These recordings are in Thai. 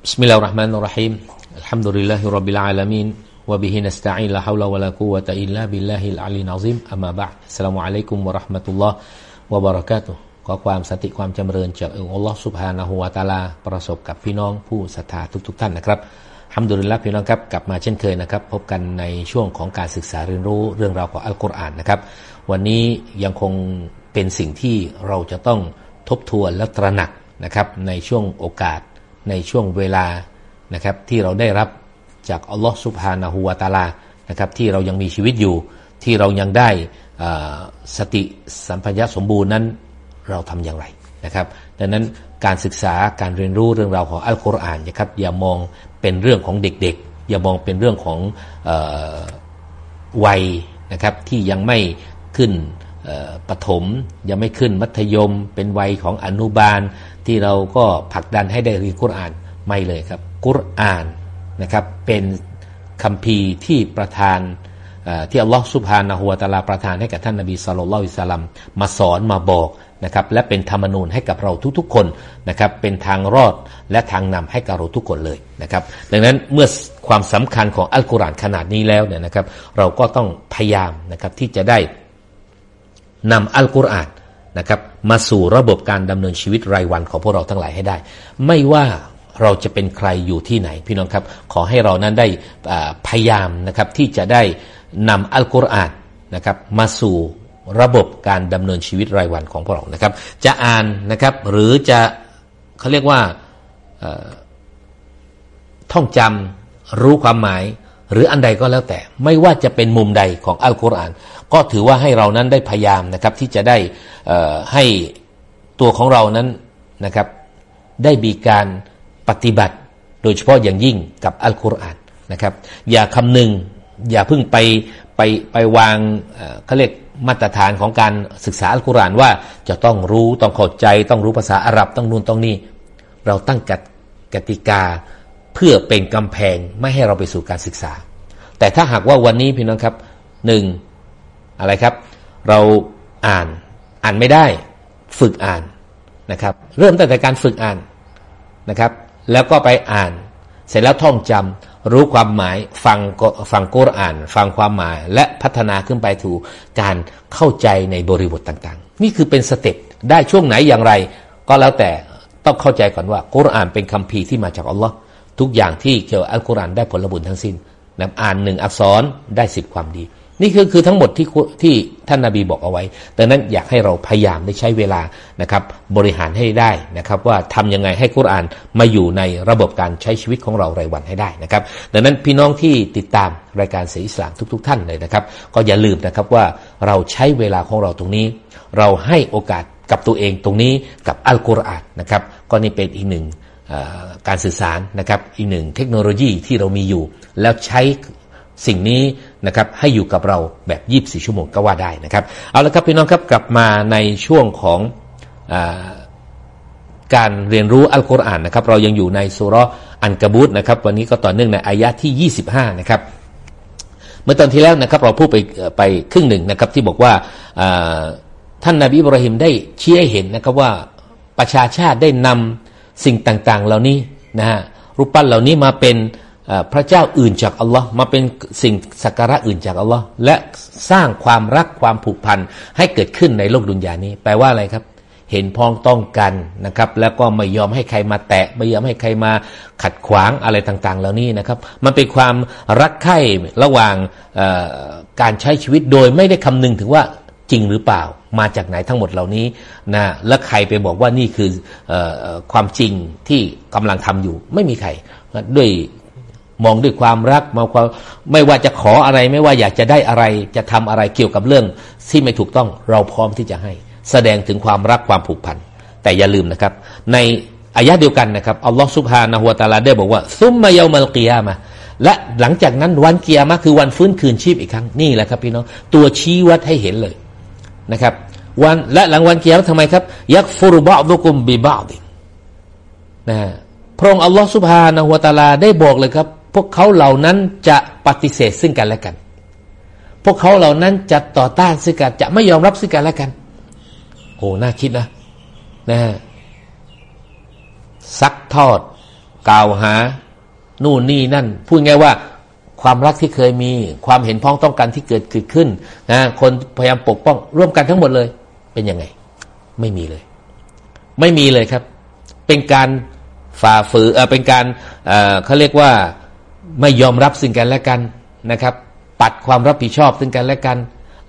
بسم الله الرحمن الرحيم الحمد لله رب العالمين وبه نستعين لا حول ولا قوة إلا بالله العلي العظيم أما بعد السلام عليكم ورحمة الله وبركاته ขอความสติความจำเริญจากองค์อัลลอฮ์ سبحانه าหัวตาลาประสบกับพี่น้องผู้ศรัทธาทุกๆทท่านนะครับฮัมดุลิลละพี่น้องครับกลับมาเช่นเคยนะครับ พบกันในช่วงของการศึกษาเรียนรู้เรื่องราวของอัลกุรอานนะครับ วันนี้ยังคงเป็นสิ่งที่เราจะต้องทบทวนและตระหนักนะครับในช่วงโอกาส ในช่วงเวลานะครับที่เราได้รับจากอัลลอฮฺสุบฮานะฮูวาตาลานะครับที่เรายังมีชีวิตอยู่ ที่เรายังได้สติสัมปชัญญะสมบูรณ์นั้นเราทำอย่างไรนะครับ ดังนั้นการศึกษาการเรียนรู้เรื่องราวของอัลกุรอานนะครับอย่ามองเป็นเรื่องของเด็กๆ อย่ามองเป็นเรื่องของวัยนะครับที่ยังไม่ขึ้น ปฐมยังไม่ขึ้นมัธยมเป็นวัยของอนุบาล ที่เราก็ผลักดันให้ได้เรียนกุรอานไม่เลยครับ กุรอานนะครับเป็นคำพีที่ประทานที่อัลลอฮฺสุบฮานะฮุวตาลาประทานให้กับท่านนบีสุลต่านอิสลามมาสอนมาบอกนะครับและเป็นธรรมนูญให้กับเราทุกๆคนนะครับเป็นทางรอดและทางนำให้กับเราทุกคนเลยนะครับดังนั้นเมื่อความสำคัญของอัลกุรอานขนาดนี้แล้วเนี่ยนะครับ เราก็ต้องพยายามนะครับที่จะได้ นำอัลกุรอานนะครับมาสู่ระบบการดำเนินชีวิตรายวันของพวกเราทั้งหลายให้ได้ ไม่ว่าเราจะเป็นใครอยู่ที่ไหนพี่น้องครับ ขอให้เรานั้นได้พยายามนะครับที่จะได้นำอัลกุรอานนะครับมาสู่ระบบการดำเนินชีวิตรายวันของพวกเรานะครับ จะอ่านนะครับหรือจะเขาเรียกว่าท่องจำรู้ความหมาย หรืออันใดก็แล้วแต่ ไม่ว่าจะเป็นมุมใดของอัลกุรอาน ก็ถือว่าให้เรานั้นได้พยายามนะครับ ที่จะได้ให้ตัวของเรานั้นนะครับ ได้มีการปฏิบัติ โดยเฉพาะอย่างยิ่งกับอัลกุรอานนะครับ อย่าคำนึงอย่าเพิ่งไปไปไปวางเขาเรียกมาตรฐานของการศึกษาอัลกุรอานว่าจะต้องรู้ต้องเข้าใจ ต้องรู้ภาษาอาหรับต้องนู่นต้องนี่เราตั้งกกติกา เพื่อเป็นกำแพงไม่ให้เราไปสู่การศึกษา แต่ถ้าหากว่าวันนี้พี่น้องครับหนึ่งอะไรครับ เราอ่านอ่านไม่ได้ฝึกอ่านนะครับ เริ่มตั้งแต่การฝึกอ่านนะครับ แล้วก็ไปอ่าน เสร็จแล้วท่องจำรู้ความหมายฟังฟังกุรอาน ฟังความหมายและพัฒนาขึ้นไปถูกการเข้าใจในบริบทต่างๆ นี่คือเป็นสเต็ปได้ช่วงไหนอย่างไร ก็แล้วแต่ต้องเข้าใจก่อนว่ากุรอานเป็นคำพีที่มาจากอัลลอฮ์ ทุกอย่างที่เกี่ยวกับอัลกุรอานได้ผลบุญทั้งสิ้นนะอ่านหนึ่งอักษรได้สิบความดี นี่คือคือทั้งหมดที่ที่ท่านนาบีบอกเอาไว้ดังนั้นอยากให้เราพยายามได้ใช้เวลานะครับ บริหารให้ได้นะครับ ว่าทํำยังไงให้กุรอานมาอยู่ในระบบการใช้ชีวิตของเรารายวันให้ได้นะครับ ดังนั้นพี่น้องที่ติดตามรายการเสียอิสลามทุกๆท่านเลยนะครับ ก็อย่าลืมนะครับว่าเราใช้เวลาของเราตรงนี้ เราให้โอกาสกับตัวเองตรงนี้กับอัลกุรอานนะครับ ก็นี่เป็นอีกหนึ่ง การสื่อสารนะครับอีกหนึ่งเทคโนโลยีที่เรามีอยู่ แล้วใช้สิ่งนี้นะครับให้อยู่กับเราแบบยีบสี่ชั่วโมงก็ว่าได้นะครับ เอาละครับพี่น้องครับกลับมาในช่วงของอการเรียนรู้อัลกุรอานนะครับ เรายังอยู่ในสุรอันกบูตนะครับ วันนี้ก็ต่อเนื่องในอายะที่ 25 นะครับ เมื่อตอนที่แล้วนะครับ เราพูดไปไปครึ่งหนึ่งนะครับ ที่บอกว่าท่านนาบีบรหิมได้ชี้ให้เห็นนะครับว่าประชาชาติได้นำ สิ่งต่างๆ เหล่านี้นะฮะรูปปั้นเหล่านี้มาเป็นพระเจ้าอื่นจากอัลลอฮ์มาเป็นสิ่งสักการะอื่นจากอัลลอฮ์และสร้างความรักความผูกพันให้เกิดขึ้นในโลกดุนยานี้ แปลว่าอะไรครับ เห็นพ้องต้องกันนะครับ แล้วก็ไม่ยอมให้ใครมาแตะ ไม่ยอมให้ใครมาขัดขวางอะไรต่างๆ เหล่านี้นะครับ มันเป็นความรักใคร่ระหว่างการใช้ชีวิตโดยไม่ได้คำนึงถึงว่า จริงหรือเปล่า มาจากไหนทั้งหมดเหล่านี้นะและใครไปบอกว่านี่คืออความจริงที่กำลังทำอยู่ ไม่มีใครด้วยมองด้วยความรักมองความไม่ว่าจะขออะไรไม่ว่าอยากจะได้อะไรจะทำอะไรเกี่ยวกับเรื่องที่ไม่ถูกต้องเราพร้อมที่จะให้ แสดงถึงความรักความผูกพันแต่อย่าลืมนะครับ ในอายะเดียวกันนะครับอัลลอฮฺสุบฮานะฮุวาตาลาได้บอกว่าซุมมาเยามัลกิยามาและหลังจากนั้นวันเกียร์มาคือวันฟื้นคืนชีพอีกครั้งนี่แหละครับพี่น้องตัวชี้วัดให้เห็นเลย นะครับวันและหลังวันเกียร์ทำไมครับ ยักฟุรุบะดุกุมบิบะดินะพระองค์อัลลอฮฺสุบฮานะฮุวาตาลาได้บอกเลยครับ พวกเขาเหล่านั้นจะปฏิเสธซึ่งกันและกัน พวกเขาเหล่านั้นจะต่อต้านซึ่งกันจะไม่ยอมรับซึ่งกันและกันโอ้น่าคิดนะนะซักทอด กล่าวหา นู่นนี่นั่น พูดง่ายว่า ความรักที่เคยมี ความเห็นพ้องต้องกันที่เกิดเกิดขึ้นนะคนพยายามปกป้องร่วมกันทั้งหมดเลย เป็นยังไง ไม่มีเลย ไม่มีเลยครับ เป็นการฝ่าฝืนเออเป็นการเออเขาเรียกว่าไม่ยอมรับสิ่งกันและกันนะครับ ปัดความรับผิดชอบซึ่งกันและกัน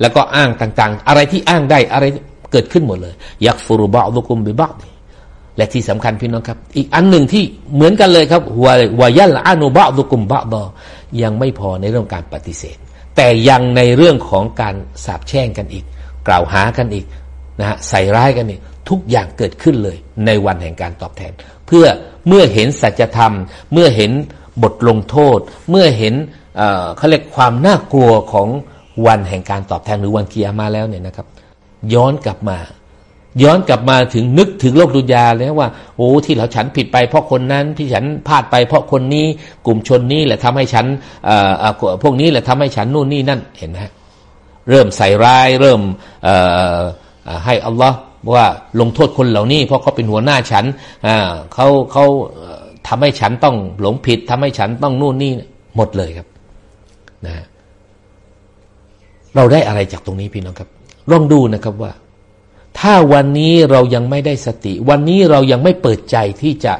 แล้วก็อ้างต่างๆ อะไรที่อ้างได้อะไรเกิดขึ้นหมดเลย ยักฟูรุบะลุกุมบิบักและที่สำคัญพี่น้องครับ อีกอันหนึ่งที่เหมือนกันเลยครับวาวายัลอานุบะลุกุมบะดอ ยังไม่พอในเรื่องการปฏิเสธ แต่ยังในเรื่องของการสาบแช่งกันอีก กล่าวหากันอีกนะฮะใส่ร้ายกันอีกทุกอย่างเกิดขึ้นเลยในวันแห่งการตอบแทน เพื่อเมื่อเห็นสัจธรรม เมื่อเห็นบทลงโทษ เมื่อเห็นเขาเรียกความน่ากลัวของวันแห่งการตอบแทนหรือวันเกียร์มาแล้วเนี่ยนะครับ ย้อนกลับมา ย้อนกลับมาถึงนึกถึงโลกดุจยาแล้วว่า โอ้ที่เราฉันผิดไปเพราะคนนั้นที่ฉันพลาดไปเพราะคนนี้กลุ่มชนนี้แหละทำให้ฉันพวกนี้แหละทำให้ฉันนู่นนี่นั่นเห็นไหมเริ่มใส่ร้ายเริ่มให้อัลลอฮ์ว่าลงโทษคนเหล่านี้ เพราะเขาเป็นหัวหน้าฉันเขาเขาทำให้ฉันต้องหลงผิดทำให้ฉันต้องนู่นนี่หมดเลยครับนะเราได้อะไรจากตรงนี้พี่น้องครับลองดูนะครับว่า ถ้าวันนี้เรายังไม่ได้สติ วันนี้เรายังไม่เปิดใจที่จะ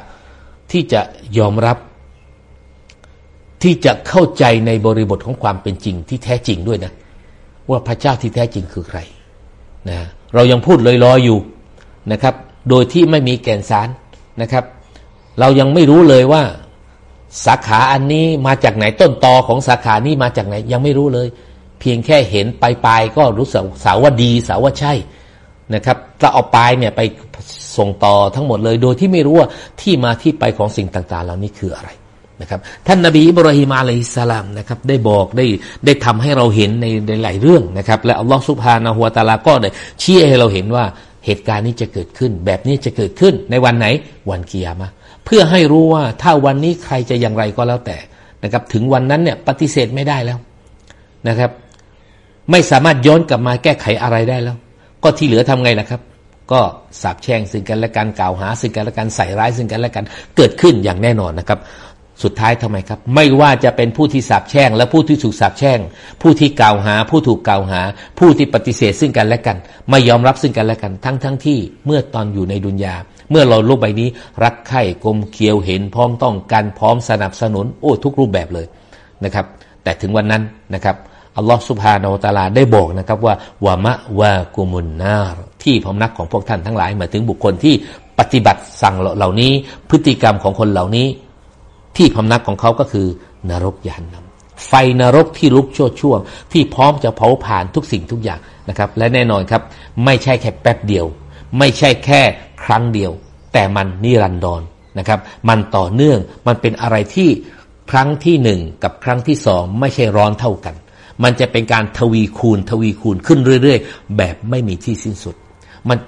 ที่จะยอมรับ ที่จะเข้าใจในบริบทของความเป็นจริงที่แท้จริงด้วยนะ ว่าพระเจ้าที่แท้จริงคือใครนะเรายังพูดลอยๆอยู่นะครับ โดยที่ไม่มีแก่นสารนะครับ เรายังไม่รู้เลยว่าสาขาอันนี้มาจากไหนต้นตอของสาขานี้มาจากไหนยังไม่รู้เลย เพียงแค่เห็นปลายๆก็รู้สึกสาวว่าดีสาวว่าใช่ นะครับถ้าเอาปลายเนี่ยไปส่งต่อทั้งหมดเลย โดยที่ไม่รู้ว่าที่มาที่ไปของสิ่งต่างๆ เหล่านี้คืออะไรนะครับ ท่านนาบีอิบราฮิมอะลัยฮิสสลามนะครับ ได้บอกได้ได้ทำให้เราเห็นในในหลายเรื่องนะครับ และอัลลอฮฺสุบฮานะฮุวตาลาก็ได้ชี้ให้เราเห็นว่าเหตุการณ์นี้จะเกิดขึ้น แบบนี้จะเกิดขึ้นในวันไหนวันเกียร์มาเพื่อให้รู้ว่าถ้าวันนี้ใครจะอย่างไรก็แล้วแต่นะครับ ถึงวันนั้นเนี่ยปฏิเสธไม่ได้แล้วนะครับ ไม่สามารถย้อนกลับมาแก้ไขอะไรได้แล้ว ก็ที่เหลือทำไงล่ะครับ ก็สาบแช่งซึ่งกันและกันกล่าวหาซึ่งกันและกันใส่ร้ายซึ่งกันและกันเกิดขึ้นอย่างแน่นอนนะครับ สุดท้ายทำไมครับ ไม่ว่าจะเป็นผู้ที่สาบแช่ง และผู้ที่ถูกสาบแช่ง ผู้ที่กล่าวหา ผู้ถูกกล่าวหา ผู้ที่ปฏิเสธซึ่งกันและกัน ไม่ยอมรับซึ่งกันและกัน ทั้งทั้งที่เมื่อตอนอยู่ในดุนยาเมื่อเราโลกใบนี้ รักใคร่กลมเคียวเห็นพร้อมต้องการพร้อมสนับสนุน โอ้ทุกรูปแบบเลยนะครับ แต่ถึงวันนั้นนะครับ อัลลอฮฺสุบฮานาอัตาลาได้บอกนะครับว่าวามะวากุมุนนาที่พำนักของพวกท่านทั้งหลายหมายถึงบุคคลที่ปฏิบัติสั่งเหล่านี้ พฤติกรรมของคนเหล่านี้ ที่พำนักของเขาก็คือนรกยานนำไฟนรกที่ลุกชั่วช่วง ที่พร้อมจะเผาผ่านทุกสิ่งทุกอย่างนะครับ และแน่นอนครับ ไม่ใช่แค่แป๊บเดียว ไม่ใช่แค่ครั้งเดียว แต่มันนิรันดรนนะครับ มันต่อเนื่องมันเป็นอะไรที่ครั้งที่หนึ่งกับครั้งที่สองไม่ใช่ร้อนเท่ากัน มันจะเป็นการทวีคูณทวีคูณขึ้นเรื่อย ๆ แบบไม่มีที่สิ้นสุด มัน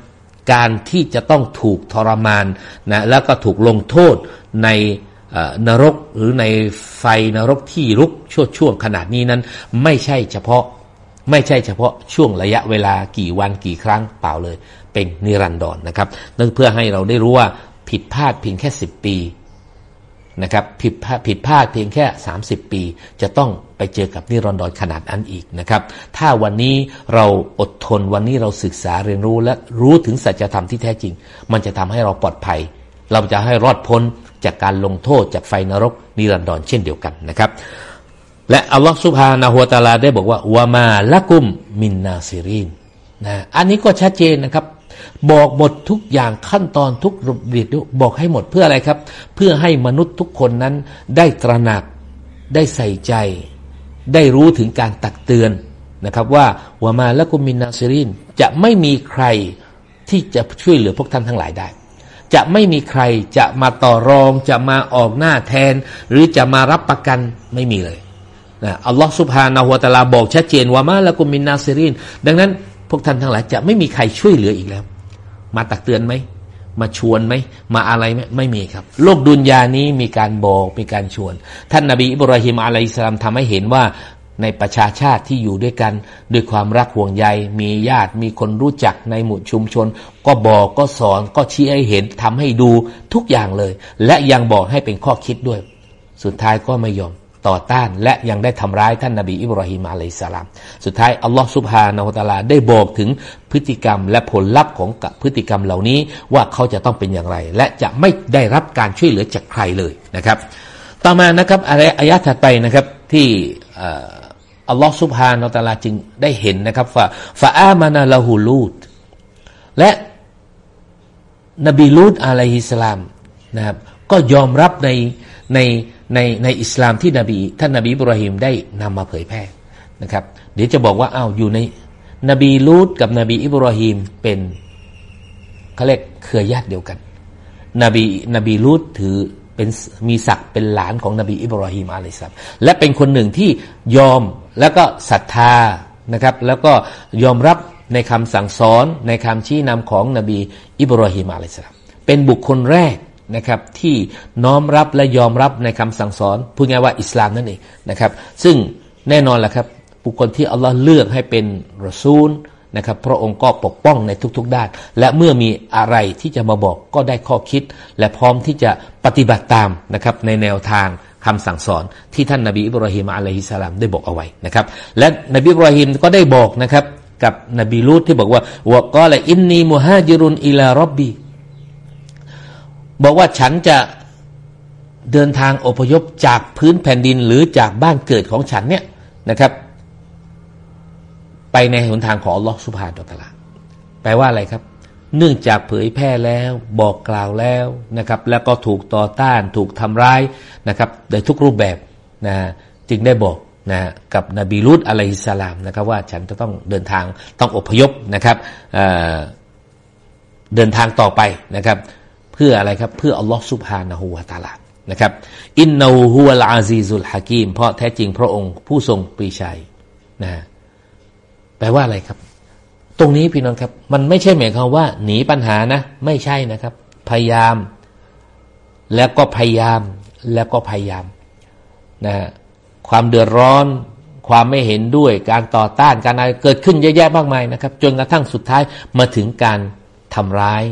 การที่จะต้องถูกทรมานนะแล้วก็ถูกลงโทษในนรกหรือในไฟนรกที่รุกช่วช่วงขนาดนี้นั้น ไม่ใช่เฉพาะไม่ใช่เฉพาะช่วงระยะเวลากี่วันกี่ครั้งเปล่าเลย เป็นนิรันดรนนะครับนั่นเพื่อให้เราได้รู้ว่าผิดพลาดเพียงแค่สิบปี นะครับผิดพลาดผิดพลาดเพียงแค่ 30 ปี จะต้องไปเจอกับนิรันดรขนาดนั้นอีกนะครับ ถ้าวันนี้เราอดทนวันนี้เราศึกษาเรียนรู้และรู้ถึงสัจธรรมที่แท้จริง มันจะทำให้เราปลอดภัย เราจะให้รอดพ้นจากการลงโทษจากไฟนรกนิรันดรเช่นเดียวกันนะครับ และอัลลอฮฺสุบฮานาหัวตาลาได้บอกว่าวามาละกุมมินนาซิรินนะอันนี้ก็ชัดเจนนะครับ บอกหมดทุกอย่างขั้นตอนทุกระเบียบบอกให้หมดเพื่ออะไรครับ เพื่อให้มนุษย์ทุกคนนั้นได้ตระหนักได้ใส่ใจ ได้รู้ถึงการตักเตือนนะครับว่าวามาและกุมมินนาซิรินจะไม่มีใครที่จะช่วยเหลือพวกท่านทั้งหลายได้ จะไม่มีใครจะมาต่อรอง จะมาออกหน้าแทน หรือจะมารับประกันไม่มีเลยนะอัลลอฮฺสุบฮานาหัวตาลาบอกชัดเจนว่ามาละกุมินนาซิรินดังนั้นพวกท่านทั้งหลายจะไม่มีใครช่วยเหลืออีกแล้ว มาตักเตือนไหม มาชวนไหม มาอะไรไหมไม่มีครับ โลกดุนยานี้มีการบอกมีการชวน ท่านนาบีอิบราฮิมอะลัยสลามทำให้เห็นว่าในประชาชาติที่อยู่ด้วยกันด้วยความรักห่วงใย มีญาติมีคนรู้จักในหมู่ชุมชน ก็บอกก็สอนก็ชี้ให้เห็นทำให้ดูทุกอย่างเลย และยังบอกให้เป็นข้อคิดด้วย สุดท้ายก็ไม่ยอม ต่อต้านและยังได้ทำร้ายท่านนาบีอิบราฮิมอะลัยสลาม สุดท้ายอัลลอฮฺสุบฮานาอัตาลาได้บอกถึงพฤติกรรมและผลลัพธ์ของพฤติกรรมเหล่านี้ว่าเขาจะต้องเป็นอย่างไร และจะไม่ได้รับการช่วยเหลือจากใครเลยนะครับ ต่อมานะครับอะไรอายะถัดไปนะครับที่อัลลอฮฺสุบฮานาอัตาลาจึงได้เห็นนะครับว่าฟาอามานาลาฮูลูดและนบีลูดอะลัยฮิสลามนะครับก็ยอมรับในใน ในในอิสลามที่นบีท่านนบีอิบราฮิมได้นำมาเผยแพร่นะครับ เดี๋ยวจะบอกว่าอ้าวอยู่ในนบีลูดกับนบีอิบราฮิมเป็นเขาเรียกเครือญาติเดียวกัน นบีนบีลูดถือเป็นมีศักดิ์เป็นหลานของนบีอิบราฮิมอะลัยซัมและเป็นคนหนึ่งที่ยอมแล้วก็ศรัทธานะครับ แล้วก็ยอมรับในคำสั่งสอนในคำชี้นำของนบีอิบราฮิมอะลัยซัมเป็นบุคคลแรก นะครับที่น้อมรับและยอมรับในคำสั่งสอนพูดง่ายว่าอิสลามนั่นเองนะครับ ซึ่งแน่นอนแหละครับบุคคลที่อัลลอฮ์เลือกให้เป็นรอซูลนะครับพระองค์ก็ปกป้องในทุกๆด้าน และเมื่อมีอะไรที่จะมาบอกก็ได้ข้อคิด และพร้อมที่จะปฏิบัติตามนะครับในแนวทางคำสั่งสอนที่ท่านนาบีอิบราฮิมอะลัยฮิสสลามได้บอกเอาไว้นะครับและนบีอิบราฮิมก็ได้บอกนะครับกับนบีลูตที่บอกว่าวะกอละอินนีมุฮาจิรุนอิลารอบบี บอกว่าฉันจะเดินทางอพยพจากพื้นแผ่นดินหรือจากบ้านเกิดของฉันเนี่ยนะครับ ไปในหนทางของอัลลอฮฺสุบฮานาตะลาแปลว่าอะไรครับ เนื่องจากเผยแพร่แล้วบอกกล่าวแล้วนะครับ แล้วก็ถูกต่อต้านถูกทำร้ายนะครับในทุกรูปแบบนะจึงได้บอกนะกับนบีลุตอะลัยฮิสสลามนะครับ ว่าฉันจะต้องเดินทางต้องอพยพนะครับเเดินทางต่อไปนะครับ เพื่ออะไรครับ เพื่ออัลลอฮ์สุบฮานะฮูวาตาลานะครับ อินนูฮุวลอาซีซุลฮะกีม เพราะแท้จริงพระองค์ผู้ทรงปรีชัยนะแปลว่าอะไรครับ ตรงนี้พี่น้องครับ มันไม่ใช่หมายความว่า หนีปัญหานะ ไม่ใช่นะครับ พยายาม แล้วก็พยายามแล้วก็พยายามนะความเดือดร้อน ความไม่เห็นด้วย การต่อต้านการอะไรเกิดขึ้นเยอะแยะมากมายนะครับ จนกระทั่งสุดท้ายมาถึงการทำร้าย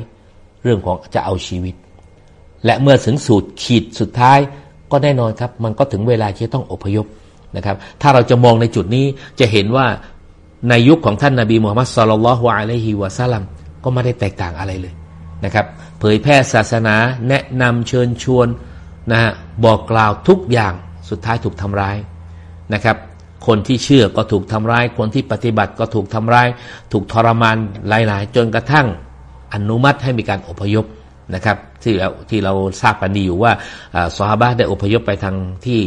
เรื่องของจะเอาชีวิต และเมื่อถึงสูตรขีดสุดท้ายก็แน่นอนครับ มันก็ถึงเวลาที่ต้องอพยพนะครับ ถ้าเราจะมองในจุดนี้จะเห็นว่าในยุคของท่านนาบีมูฮัมมัดสุลลัลฮวอะลัยฮิวะซัลลัมก็ไม่ได้แตกต่างอะไรเลยนะครับ เผยแพร่ศาสนาแนะนำเชิญชวนนะฮะบอกกล่าวทุกอย่างสุดท้ายถูกทำร้ายนะครับ คนที่เชื่อก็ถูกทำร้าย คนที่ปฏิบัติก็ถูกทำร้าย ถูกทรมานหลาย ๆ จนกระทั่ง อนุมัติให้มีการอพยพนะครับ ที่เราที่เราทราบกันดีอยู่ว่าซอฮาบะได้อพยพไปทางที่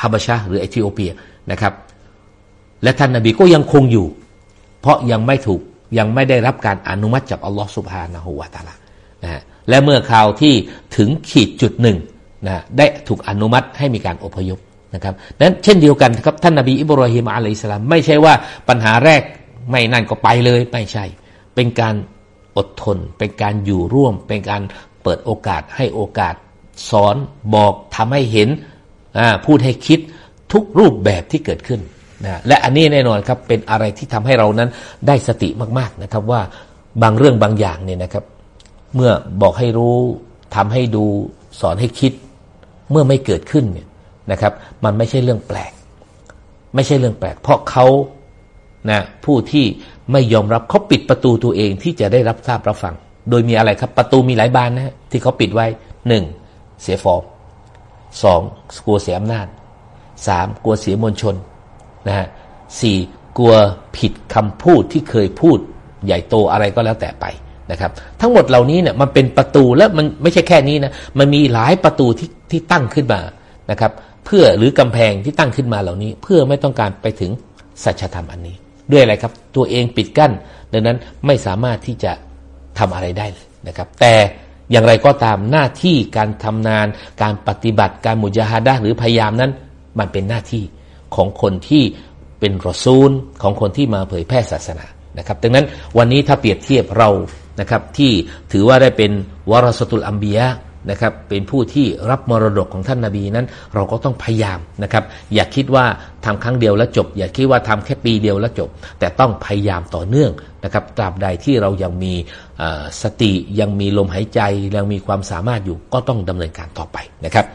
ฮับชาหรือเอธิโอเปียนะครับ และท่านนาบีก็ยังคงอยู่ เพราะยังไม่ถูกยังไม่ได้รับการอนุมัติจากอัลลอฮฺสุบฮานะฮูวาตาลานะฮะและเมื่อข่าวที่ถึงขีดจุดหนึ่งนะได้ถูกอนุมัติให้มีการอพยพนะครับนั้นเช่นเดียวกันครับท่านนาบีอิบราฮิมอะลัยสลามไม่ใช่ว่าปัญหาแรกไม่นั่นก็ไปเลยไม่ใช่ เป็นการ อดทน เป็นการอยู่ร่วม เป็นการเปิดโอกาสให้โอกาส สอนบอกทำให้เห็นพูดให้คิดทุกรูปแบบที่เกิดขึ้นนะและอันนี้แน่นอนครับเป็นอะไรที่ทำให้เรานั้นได้สติมากๆนะครับว่าบางเรื่องบางอย่างเนี่ยนะครับ เมื่อบอกให้รู้ทำให้ดูสอนให้คิด เมื่อไม่เกิดขึ้นเนี่ยนะครับ มันไม่ใช่เรื่องแปลก ไม่ใช่เรื่องแปลก เพราะเขา นะผู้ที่ไม่ยอมรับเขาปิดประตูตัวเองที่จะได้รับทราบรับฟัง โดยมีอะไรครับประตูมีหลายบานนะ ที่เขาปิดไว้หนึ่งเสียฟอร์มสองกลัวเสียอำนาจสามกลัวเสียมวลชนนะฮะสี่กลัวผิดคำพูดที่เคยพูดใหญ่โตอะไรก็แล้วแต่ไปนะครับ ทั้งหมดเหล่านี้เนี่ยมันเป็นประตูแล้วมันไม่ใช่แค่นี้นะมันมีหลายประตูที่ที่ตั้งขึ้นมานะครับ เพื่อหรือกำแพงที่ตั้งขึ้นมาเหล่านี้ เพื่อไม่ต้องการไปถึงสัจธรรมอันนี้ ด้วยอะไรครับ ตัวเองปิดกั้น ดังนั้นไม่สามารถที่จะทำอะไรได้เลยนะครับ แต่อย่างไรก็ตามหน้าที่การทำนาน การปฏิบัติการมุจาฮาดะหรือพยายามนั้น มันเป็นหน้าที่ของคนที่เป็นรอซูลของคนที่มาเผยแพร่ศาสนานะครับ ดังนั้นวันนี้ถ้าเปรียบเทียบเรานะครับที่ถือว่าได้เป็นวารสตุลอัมบียะ นะครับเป็นผู้ที่รับมรดกของท่านนาบีนั้น เราก็ต้องพยายามนะครับอย่าคิดว่าทำครั้งเดียวแล้วจบ อย่าคิดว่าทำแค่ปีเดียวแล้วจบ แต่ต้องพยายามต่อเนื่องนะครับตราบใดที่เรายังมีสติยังมีลมหายใจยังมีความสามารถอยู่ก็ต้องดำเนินการต่อไปนะครับ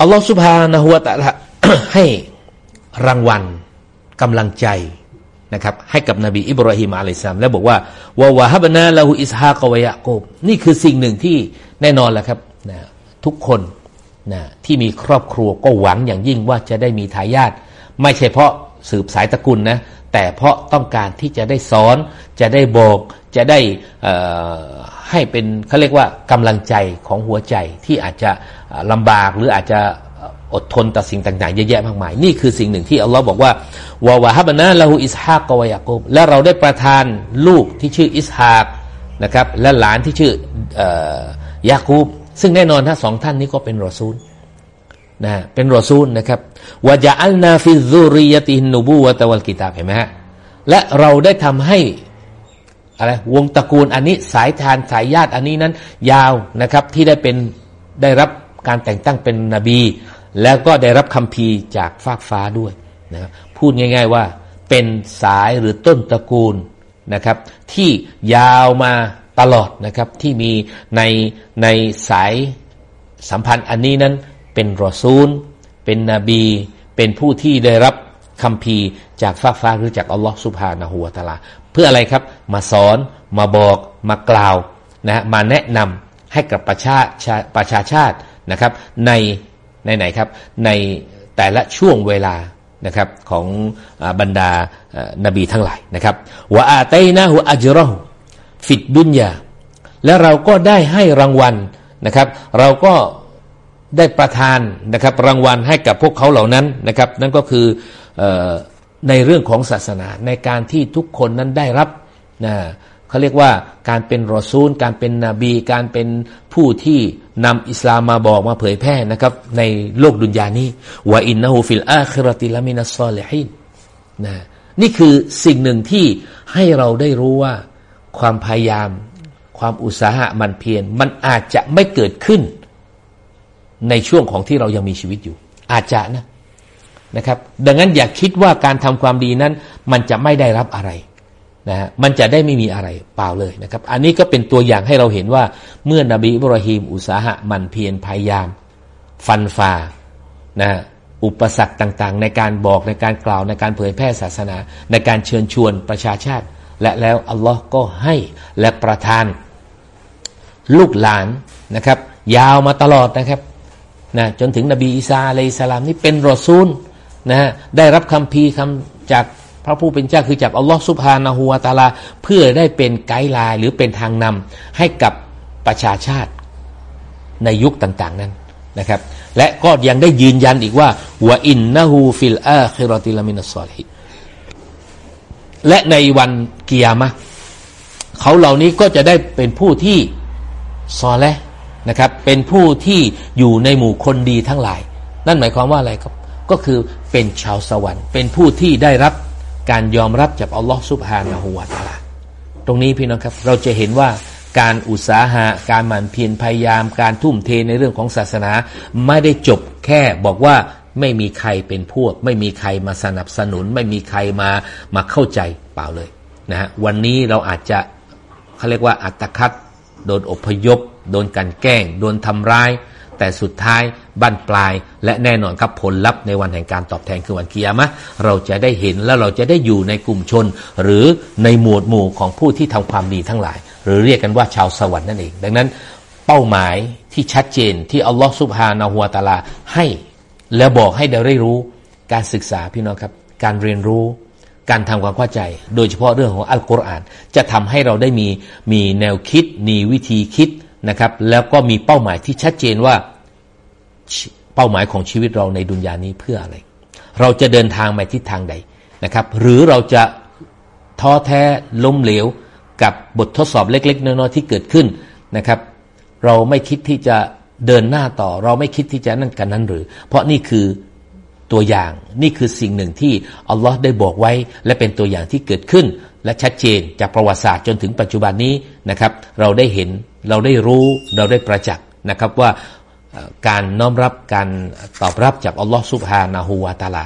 อัลลอฮฺสุบฮานะฮุวาตะละให้รางวัลกำลังใจ นะครับให้กับนบีอิบราฮิมอะลัยสามแล้วบอกว่าวาวะฮับนาละหูอิสฮากวยะโกบนี่คือสิ่งหนึ่งที่แน่นอนแหละครับนะทุกคนนะที่มีครอบครัวก็หวังอย่างยิ่งว่าจะได้มีทายาทไม่ใช่เพราะสืบสายตระกูลนะแต่เพราะต้องการที่จะได้สอน จะได้บอกจะได้ให้เป็นเขาเรียกว่ากำลังใจของหัวใจที่อาจจะลำบากหรืออาจจะ อดทนต่อสิ่งต่างๆเยอะแยะมากมาย นี่คือสิ่งหนึ่งที่อัลลอฮ์บอกว่าวาวะฮับนะละหูอิสฮากกวยากูบและเราได้ประทานลูกที่ชื่ออิสฮากนะครับและหลานที่ชื่อยาคูบซึ่งแน่นอนทั้งสองท่านนี้ก็เป็นรอซูลนะเป็นรอซูลนะครับวะจาอัลนาฟิซูริยตินนูบูวะตะวัลกิตาบเห็นไหมฮะและเราได้ทำให้อะไรวงตระกูลอันนี้สายทานสายญาติอันนี้นั้นยาวนะครับที่ได้เป็นได้รับการแต่งตั้งเป็นนบี แล้วก็ได้รับคำพีจากฟากฟ้าด้วยนะครับพูดง่าย ๆว่าเป็นสายหรือต้นตระกูลนะครับ ที่ยาวมาตลอดนะครับที่มีในในสายสัมพันธ์อันนี้นั้นเป็นรอซูล เป็นนบี เป็นผู้ที่ได้รับคำพีจากฟากฟ้าหรือจากอัลลอฮฺสุบฮานะฮูวตาลา เพื่ออะไรครับ มาสอนมาบอกมากล่าวนะมาแนะนำให้กับประชาประชาชาตินะครับ ใน ในไหนครับในแต่ละช่วงเวลานะครับของบรรดานบีทั้งหลายนะครับว่าอาตัยนะหัวอัจรหฟิดดุนยาและเราก็ได้ให้รางวัลนะครับ เราก็ได้ประทานนะครับรางวัลให้กับพวกเขาเหล่านั้นนะครับ นั่นก็คืออในเรื่องของศาสนาในการที่ทุกคนนั้นได้รับนะ เขาเรียกว่าการเป็นรอซูล การเป็นนบี การเป็นผู้ที่นำอิสลามมาบอกมาเผยแพร่นะครับ ในโลกดุนยานี้وإنه في الآخرة لمن الصالحين นะนี่คือสิ่งหนึ่งที่ให้เราได้รู้ว่าความพยายาม ความอุตสาหะมันเพียรมันอาจจะไม่เกิดขึ้น ในช่วงของที่เรายังมีชีวิตอยู่ อาจจะนะนะครับ ดังนั้นอย่าคิดว่าการทำความดีนั้น มันจะไม่ได้รับอะไร นะฮะมันจะได้ไม่มีอะไรเปล่าเลยนะครับ อันนี้ก็เป็นตัวอย่างให้เราเห็นว่าเมื่อนบีอิบราฮิมอุตสาหะมันเพียรพยายาม ฟันฝ่านะอุปสรรคต่างๆ ในการบอกในการกล่าวในการเผยแพร่ศาสนา ในการเชิญชวนประชาชาติ และแล้วอัลลอฮ์ก็ให้และประทาน ลูกหลานนะครับ ยาวมาตลอดนะครับนะจนถึงนบีอีสาعليه السلامนี่เป็นรอซูลนะฮะได้รับคัมภีร์คำจาก พระผู้เป็นเจ้าคือจากอัลลอฮฺسبحانه وتعالى เพื่อได้เป็น guideline หรือเป็นทางนำให้กับประชาชาติในยุคต่าง ๆ นั้นนะครับ และก็ยังได้ยืนยันอีกว่าوإنه في الآخرة لمن الصالحينและในวันกิยามะเขาเหล่านี้ก็จะได้เป็นผู้ที่ซอและนะครับ เป็นผู้ที่อยู่ในหมู่คนดีทั้งหลาย นั่นหมายความว่าอะไรครับ ก็คือเป็นชาวสวรรค์ เป็นผู้ที่ได้รับ การยอมรับจากอัลลอฮฺสุบฮานะฮูวาตาลาตรงนี้พี่น้องครับ เราจะเห็นว่าการอุตสาหะการหมั่นเพียรพยายามการทุ่มเทในเรื่องของศาสนา ไม่ได้จบแค่บอกว่าไม่มีใครเป็นพวก ไม่มีใครมาสนับสนุน ไม่มีใครมามาเข้าใจเปล่าเลยนะฮะวันนี้เราอาจจะเขาเรียกว่าอัตคัดโดนอพยพ โดนกันแกล้ง โดนทำร้าย แต่สุดท้ายบั้นปลาย และแน่นอนครับผลลัพธ์ในวันแห่งการตอบแทนคือวันเกิยามะเราจะได้เห็นแล้วเราจะได้อยู่ในกลุ่มชน หรือในหมวดหมู่ของผู้ที่ทำความดีทั้งหลาย หรือเรียกกันว่าชาวสวรรค์นั่นเอง ดังนั้นเป้าหมายที่ชัดเจนที่อัลลอฮฺสุบฮานาหัวตาลาให้ แล้วบอกให้เราได้รู้การศึกษาพี่น้องครับ การเรียนรู้การทำความเข้าใจ โดยเฉพาะเรื่องของอัลกุรอาน จะทำให้เราได้มีมีแนวคิดมีวิธีคิด นะครับ แล้วก็มีเป้าหมายที่ชัดเจนว่าเป้าหมายของชีวิตเราในดุนยานี้เพื่ออะไร เราจะเดินทางไปทิศทางใดนะครับ หรือเราจะท้อแท้ล้มเหลวกับบททดสอบเล็ก ๆ น้อยๆที่เกิดขึ้นนะครับ เราไม่คิดที่จะเดินหน้าต่อ เราไม่คิดที่จะนั่นกันนั้นหรือ เพราะนี่คือ ตัวอย่างนี่คือสิ่งหนึ่งที่อัลลอฮ์ได้บอกไว้ และเป็นตัวอย่างที่เกิดขึ้น และชัดเจนจากประวัติศาสตร์จนถึงปัจจุบันนี้นะครับ เราได้เห็นเราได้รู้เราได้ประจักษ์นะครับว่าการน้อมรับการตอบรับจากอัลลอฮ์สุบฮานาหูวาตาลา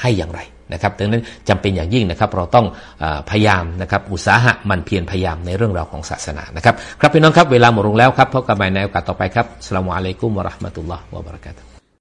ให้อย่างไรนะครับดังนั้นจำเป็นอย่างยิ่งนะครับ เราต้องอพยายามนะครับ อุตสาหะมันเพียรพยายามในเรื่องราวของศาสนานะครับ ครับพี่น้องครับเวลาหมดลงแล้วครับพบกันใหม่ในโอกาสต่อไปครับสลามอะลัยกุมวะราะห์มะตุลลอฮ์วะบะเราะกาตุฮ์